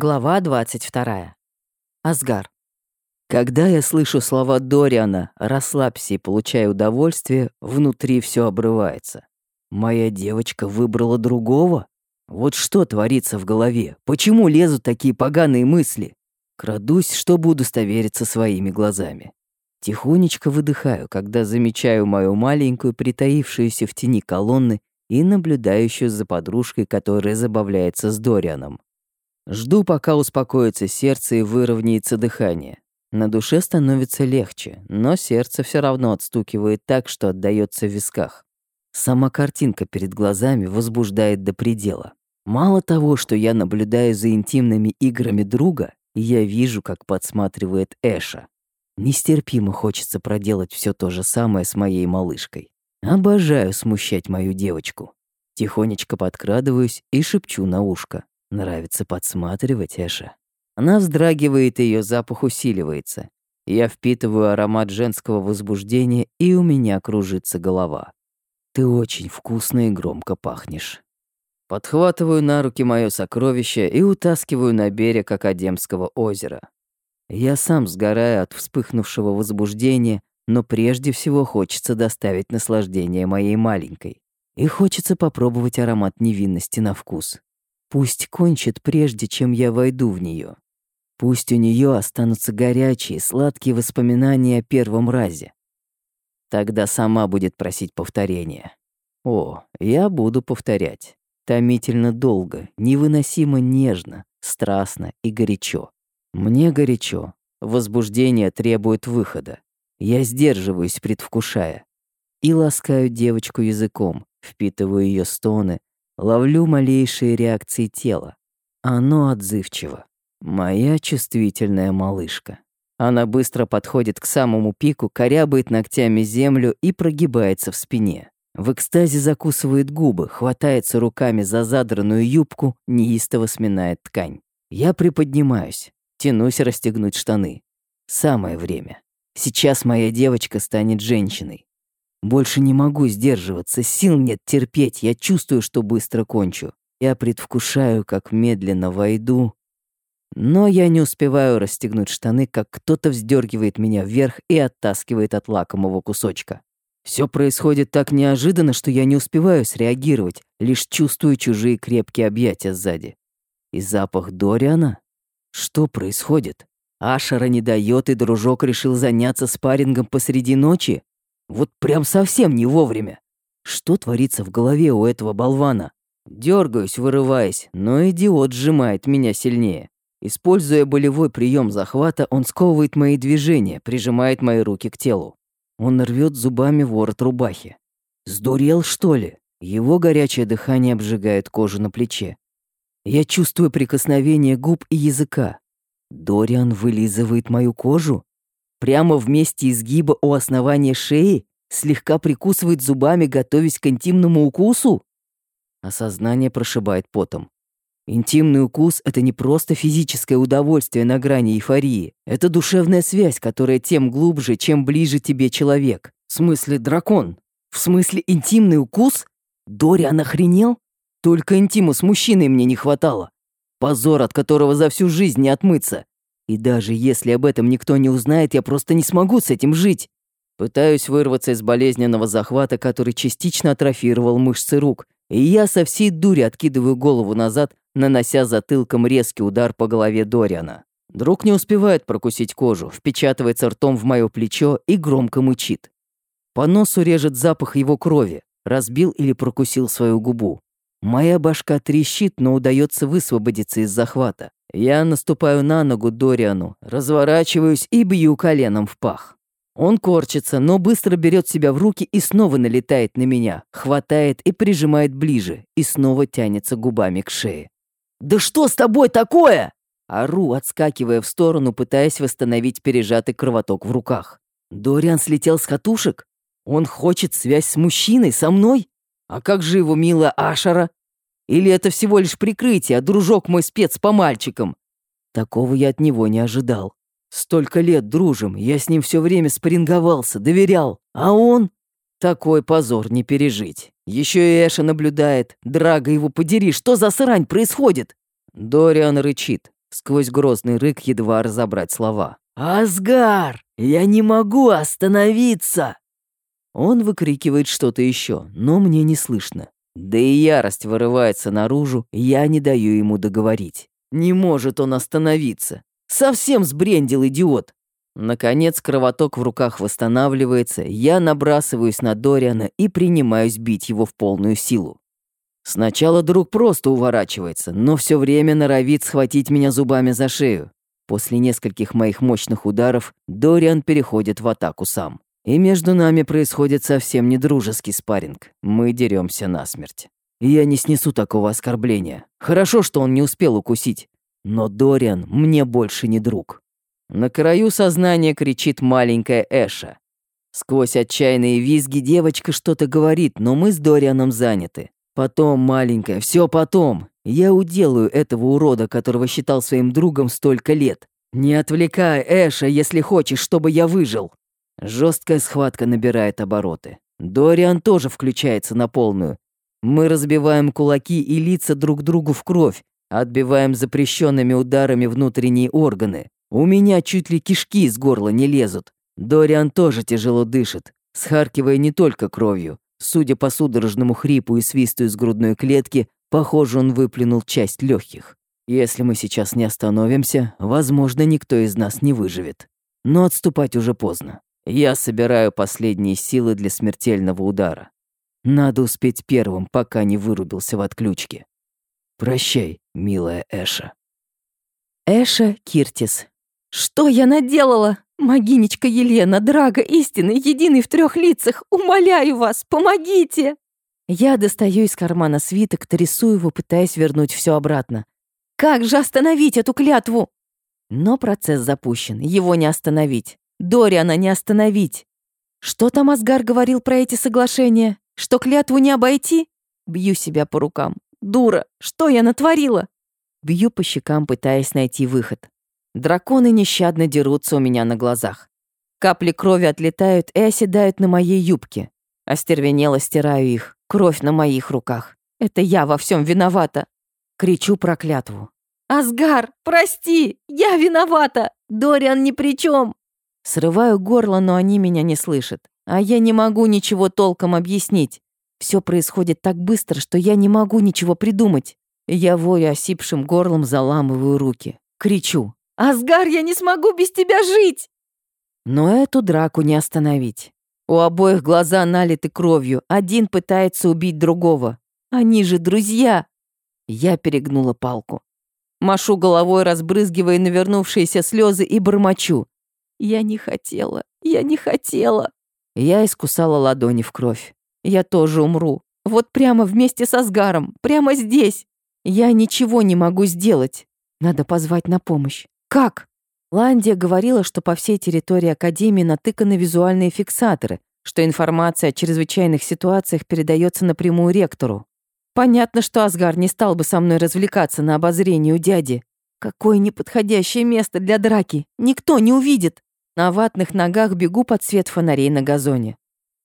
Глава 22. Асгар. Когда я слышу слова Дориана «расслабься и получай удовольствие», внутри все обрывается. Моя девочка выбрала другого? Вот что творится в голове? Почему лезут такие поганые мысли? Крадусь, чтобы удостовериться своими глазами. Тихонечко выдыхаю, когда замечаю мою маленькую, притаившуюся в тени колонны и наблюдающую за подружкой, которая забавляется с Дорианом. Жду, пока успокоится сердце и выровняется дыхание. На душе становится легче, но сердце все равно отстукивает так, что отдаётся в висках. Сама картинка перед глазами возбуждает до предела. Мало того, что я наблюдаю за интимными играми друга, я вижу, как подсматривает Эша. Нестерпимо хочется проделать все то же самое с моей малышкой. Обожаю смущать мою девочку. Тихонечко подкрадываюсь и шепчу на ушко. Нравится подсматривать, Эша. Она вздрагивает, и ее запах усиливается. Я впитываю аромат женского возбуждения, и у меня кружится голова. Ты очень вкусно и громко пахнешь. Подхватываю на руки мое сокровище и утаскиваю на берег Академского озера. Я сам сгораю от вспыхнувшего возбуждения, но прежде всего хочется доставить наслаждение моей маленькой. И хочется попробовать аромат невинности на вкус. Пусть кончит прежде, чем я войду в нее. Пусть у нее останутся горячие, сладкие воспоминания о первом разе. Тогда сама будет просить повторения. О, я буду повторять. Томительно долго, невыносимо нежно, страстно и горячо. Мне горячо. Возбуждение требует выхода. Я сдерживаюсь, предвкушая. И ласкаю девочку языком, впитываю ее стоны, Ловлю малейшие реакции тела. Оно отзывчиво. Моя чувствительная малышка. Она быстро подходит к самому пику, корябает ногтями землю и прогибается в спине. В экстазе закусывает губы, хватается руками за задранную юбку, неистово сминает ткань. Я приподнимаюсь, тянусь расстегнуть штаны. Самое время. Сейчас моя девочка станет женщиной. Больше не могу сдерживаться, сил нет терпеть, я чувствую, что быстро кончу. Я предвкушаю, как медленно войду. Но я не успеваю расстегнуть штаны, как кто-то вздергивает меня вверх и оттаскивает от лакомого кусочка. Все происходит так неожиданно, что я не успеваю среагировать, лишь чувствую чужие крепкие объятия сзади. И запах Дориана? Что происходит? Ашера не дает, и дружок решил заняться спаррингом посреди ночи? Вот прям совсем не вовремя. Что творится в голове у этого болвана? Дергаюсь, вырываясь, но идиот сжимает меня сильнее. Используя болевой прием захвата, он сковывает мои движения, прижимает мои руки к телу. Он рвет зубами ворот рубахи. Сдурел, что ли? Его горячее дыхание обжигает кожу на плече. Я чувствую прикосновение губ и языка. Дориан вылизывает мою кожу? Прямо в месте изгиба у основания шеи, слегка прикусывает зубами, готовясь к интимному укусу? Осознание прошибает потом. Интимный укус — это не просто физическое удовольствие на грани эйфории. Это душевная связь, которая тем глубже, чем ближе тебе человек. В смысле дракон. В смысле интимный укус? Дориан охренел? Только интиму с мужчиной мне не хватало. Позор, от которого за всю жизнь не отмыться. И даже если об этом никто не узнает, я просто не смогу с этим жить. Пытаюсь вырваться из болезненного захвата, который частично атрофировал мышцы рук, и я со всей дури откидываю голову назад, нанося затылком резкий удар по голове Дориана. Друг не успевает прокусить кожу, впечатывается ртом в мое плечо и громко мычит. По носу режет запах его крови, разбил или прокусил свою губу. Моя башка трещит, но удается высвободиться из захвата. Я наступаю на ногу Дориану, разворачиваюсь и бью коленом в пах. Он корчится, но быстро берет себя в руки и снова налетает на меня, хватает и прижимает ближе, и снова тянется губами к шее. «Да что с тобой такое?» Ору, отскакивая в сторону, пытаясь восстановить пережатый кровоток в руках. Дориан слетел с катушек? Он хочет связь с мужчиной, со мной? А как же его милая Ашара? Или это всего лишь прикрытие, а дружок мой спец по мальчикам? Такого я от него не ожидал. Столько лет дружим, я с ним все время спарринговался, доверял. А он? Такой позор не пережить. Еще и Эша наблюдает. Драга его подери, что за срань происходит? Дориан рычит. Сквозь грозный рык едва разобрать слова. «Асгар! Я не могу остановиться!» Он выкрикивает что-то еще, но мне не слышно. Да и ярость вырывается наружу, я не даю ему договорить. Не может он остановиться. Совсем сбрендил идиот. Наконец кровоток в руках восстанавливается, я набрасываюсь на Дориана и принимаюсь бить его в полную силу. Сначала друг просто уворачивается, но все время норовит схватить меня зубами за шею. После нескольких моих мощных ударов Дориан переходит в атаку сам. И между нами происходит совсем не дружеский спарринг. Мы деремся насмерть. Я не снесу такого оскорбления. Хорошо, что он не успел укусить. Но Дориан мне больше не друг. На краю сознания кричит маленькая Эша. Сквозь отчаянные визги девочка что-то говорит, но мы с Дорианом заняты. Потом, маленькая, все потом. Я уделаю этого урода, которого считал своим другом столько лет. Не отвлекай Эша, если хочешь, чтобы я выжил. Жесткая схватка набирает обороты. Дориан тоже включается на полную. Мы разбиваем кулаки и лица друг другу в кровь, отбиваем запрещенными ударами внутренние органы. У меня чуть ли кишки из горла не лезут. Дориан тоже тяжело дышит, схаркивая не только кровью. Судя по судорожному хрипу и свисту из грудной клетки, похоже, он выплюнул часть легких. Если мы сейчас не остановимся, возможно, никто из нас не выживет. Но отступать уже поздно. Я собираю последние силы для смертельного удара. Надо успеть первым, пока не вырубился в отключке. Прощай, милая Эша. Эша Киртис, «Что я наделала? Могинечка Елена, Драга, истины, единый в трех лицах, умоляю вас, помогите!» Я достаю из кармана свиток, трясу его, пытаясь вернуть все обратно. «Как же остановить эту клятву?» Но процесс запущен, его не остановить. Дориана не остановить. Что там Асгар говорил про эти соглашения? Что клятву не обойти? Бью себя по рукам. Дура, что я натворила? Бью по щекам, пытаясь найти выход. Драконы нещадно дерутся у меня на глазах. Капли крови отлетают и оседают на моей юбке. Остервенело стираю их. Кровь на моих руках. Это я во всем виновата. Кричу проклятву. «Асгар, прости! Я виновата! Дориан ни при чем!» Срываю горло, но они меня не слышат. А я не могу ничего толком объяснить. Все происходит так быстро, что я не могу ничего придумать. Я вою осипшим горлом, заламываю руки. Кричу. «Асгар, я не смогу без тебя жить!» Но эту драку не остановить. У обоих глаза налиты кровью, один пытается убить другого. Они же друзья. Я перегнула палку. Машу головой, разбрызгивая навернувшиеся слезы и бормочу. Я не хотела, я не хотела. Я искусала ладони в кровь. Я тоже умру. Вот прямо вместе со Сгаром, прямо здесь. Я ничего не могу сделать. Надо позвать на помощь. Как? Ландия говорила, что по всей территории Академии натыканы визуальные фиксаторы, что информация о чрезвычайных ситуациях передается напрямую ректору. Понятно, что Асгар не стал бы со мной развлекаться на обозрении у дяди. Какое неподходящее место для драки. Никто не увидит. На ватных ногах бегу под свет фонарей на газоне.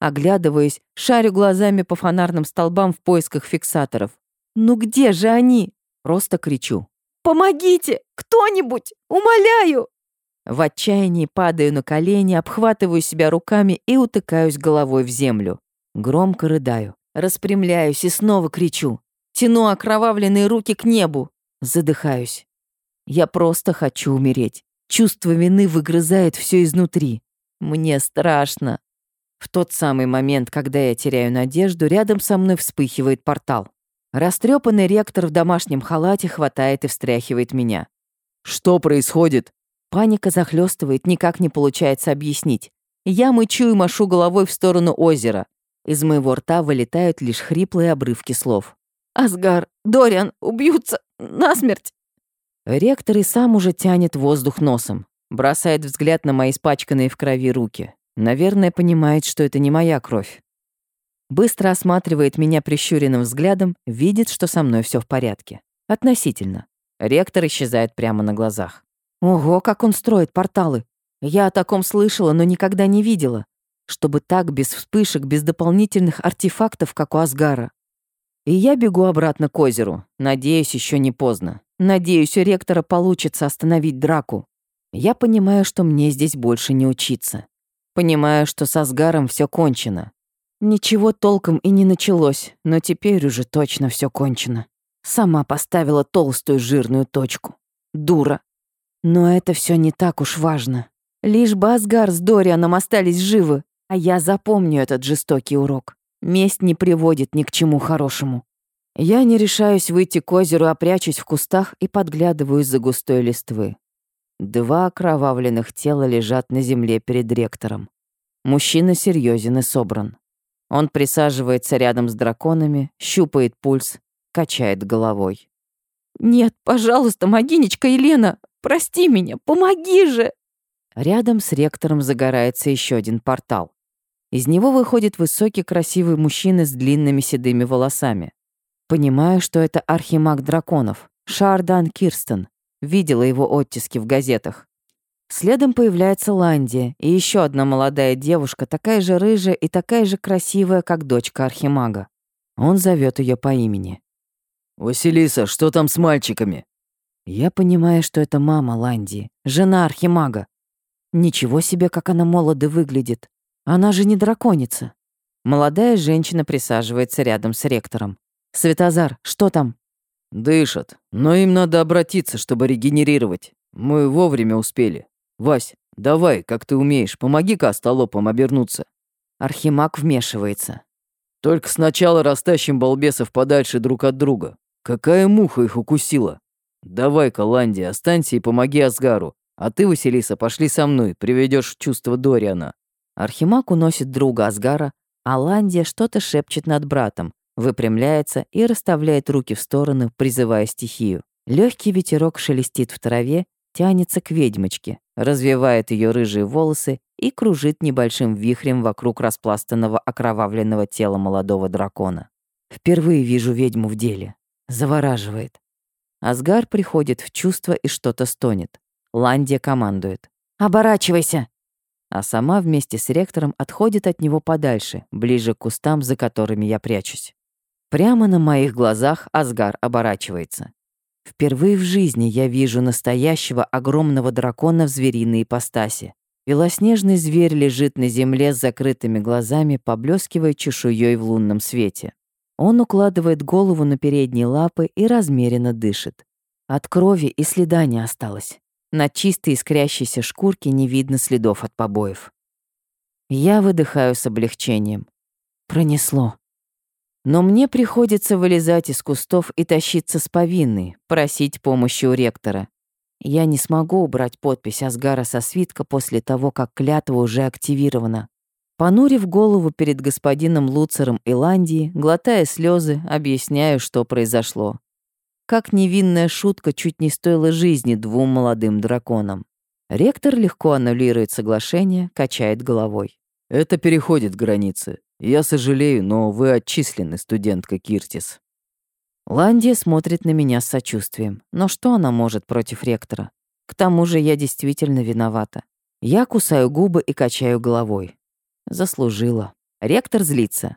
Оглядываюсь, шарю глазами по фонарным столбам в поисках фиксаторов. «Ну где же они?» Просто кричу. «Помогите! Кто-нибудь! Умоляю!» В отчаянии падаю на колени, обхватываю себя руками и утыкаюсь головой в землю. Громко рыдаю, распрямляюсь и снова кричу. Тяну окровавленные руки к небу. Задыхаюсь. Я просто хочу умереть. Чувство вины выгрызает все изнутри. Мне страшно. В тот самый момент, когда я теряю надежду, рядом со мной вспыхивает портал. Растрепанный ректор в домашнем халате хватает и встряхивает меня. «Что происходит?» Паника захлестывает, никак не получается объяснить. Я мычу и машу головой в сторону озера. Из моего рта вылетают лишь хриплые обрывки слов. «Асгар, Дориан, убьются! Насмерть!» Ректор и сам уже тянет воздух носом. Бросает взгляд на мои испачканные в крови руки. Наверное, понимает, что это не моя кровь. Быстро осматривает меня прищуренным взглядом, видит, что со мной все в порядке. Относительно. Ректор исчезает прямо на глазах. Ого, как он строит порталы. Я о таком слышала, но никогда не видела. Чтобы так, без вспышек, без дополнительных артефактов, как у Асгара. И я бегу обратно к озеру. Надеюсь, еще не поздно. Надеюсь, у ректора получится остановить драку. Я понимаю, что мне здесь больше не учиться. Понимаю, что со Сгаром все кончено. Ничего толком и не началось, но теперь уже точно все кончено. Сама поставила толстую жирную точку. Дура. Но это все не так уж важно. Лишь бы Асгар с Дорианом остались живы, а я запомню этот жестокий урок. Месть не приводит ни к чему хорошему. Я не решаюсь выйти к озеру, а прячусь в кустах и подглядываю из-за густой листвы. Два окровавленных тела лежат на земле перед ректором. Мужчина серьезен и собран. Он присаживается рядом с драконами, щупает пульс, качает головой. «Нет, пожалуйста, могинечка Елена, прости меня, помоги же!» Рядом с ректором загорается еще один портал. Из него выходит высокий красивый мужчина с длинными седыми волосами. Понимаю, что это архимаг драконов, Шардан Кирстен. Видела его оттиски в газетах. Следом появляется Ландия и еще одна молодая девушка, такая же рыжая и такая же красивая, как дочка архимага. Он зовет ее по имени. «Василиса, что там с мальчиками?» Я понимаю, что это мама Ландии, жена архимага. Ничего себе, как она молодо выглядит. Она же не драконица. Молодая женщина присаживается рядом с ректором. «Светозар, что там?» «Дышат, но им надо обратиться, чтобы регенерировать. Мы вовремя успели. Вась, давай, как ты умеешь, помоги-ка остолопам обернуться». Архимаг вмешивается. «Только сначала растащим балбесов подальше друг от друга. Какая муха их укусила? Давай-ка, Ланди, останься и помоги Асгару. А ты, Василиса, пошли со мной, приведешь в чувство Дориана». Архимаг уносит друга Асгара, а Ландия что-то шепчет над братом, выпрямляется и расставляет руки в стороны, призывая стихию. Легкий ветерок шелестит в траве, тянется к ведьмочке, развивает ее рыжие волосы и кружит небольшим вихрем вокруг распластанного окровавленного тела молодого дракона. Впервые вижу ведьму в деле. Завораживает. Асгар приходит в чувство и что-то стонет. Ландия командует. «Оборачивайся!» А сама вместе с ректором отходит от него подальше, ближе к кустам, за которыми я прячусь. Прямо на моих глазах Асгар оборачивается. Впервые в жизни я вижу настоящего огромного дракона в звериной ипостаси. Белоснежный зверь лежит на земле с закрытыми глазами, поблескивая чешуей в лунном свете. Он укладывает голову на передние лапы и размеренно дышит. От крови и следа не осталось. На чистой искрящейся шкурке не видно следов от побоев. Я выдыхаю с облегчением. Пронесло. Но мне приходится вылезать из кустов и тащиться с повинной, просить помощи у ректора. Я не смогу убрать подпись Асгара со свитка после того, как клятва уже активирована. Понурив голову перед господином Луцером Иландии, глотая слезы, объясняю, что произошло. Как невинная шутка чуть не стоила жизни двум молодым драконам. Ректор легко аннулирует соглашение, качает головой. «Это переходит границы. Я сожалею, но вы отчислены, студентка Киртис. Ландия смотрит на меня с сочувствием. Но что она может против ректора? К тому же я действительно виновата. Я кусаю губы и качаю головой. Заслужила. Ректор злится.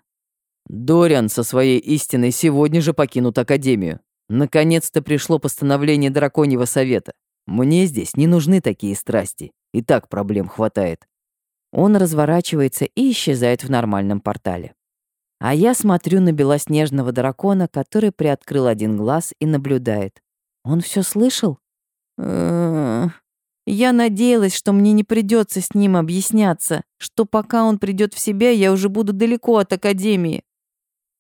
Дориан со своей истиной сегодня же покинут Академию. Наконец-то пришло постановление Драконьего Совета. Мне здесь не нужны такие страсти. И так проблем хватает. Он разворачивается и исчезает в нормальном портале. А я смотрю на белоснежного дракона, который приоткрыл один глаз и наблюдает. Он все слышал? Я надеялась, что мне не придется с ним объясняться, что пока он придет в себя, я уже буду далеко от Академии.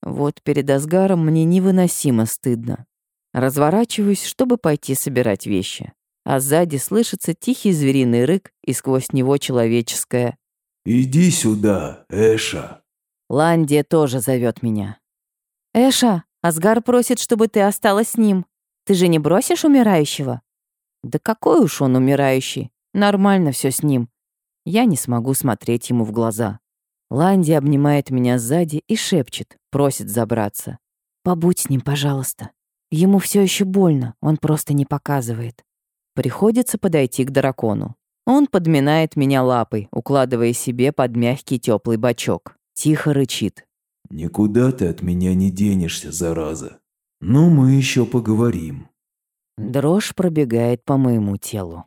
Вот перед Асгаром мне невыносимо стыдно. Разворачиваюсь, чтобы пойти собирать вещи. А сзади слышится тихий звериный рык, и сквозь него человеческое «Иди сюда, Эша». Ландия тоже зовет меня. «Эша, Асгар просит, чтобы ты осталась с ним. Ты же не бросишь умирающего?» «Да какой уж он умирающий. Нормально все с ним. Я не смогу смотреть ему в глаза». Ланди обнимает меня сзади и шепчет, просит забраться. «Побудь с ним, пожалуйста. Ему все еще больно, он просто не показывает». Приходится подойти к дракону. Он подминает меня лапой, укладывая себе под мягкий теплый бочок. Тихо рычит. «Никуда ты от меня не денешься, зараза. Но мы еще поговорим». Дрожь пробегает по моему телу.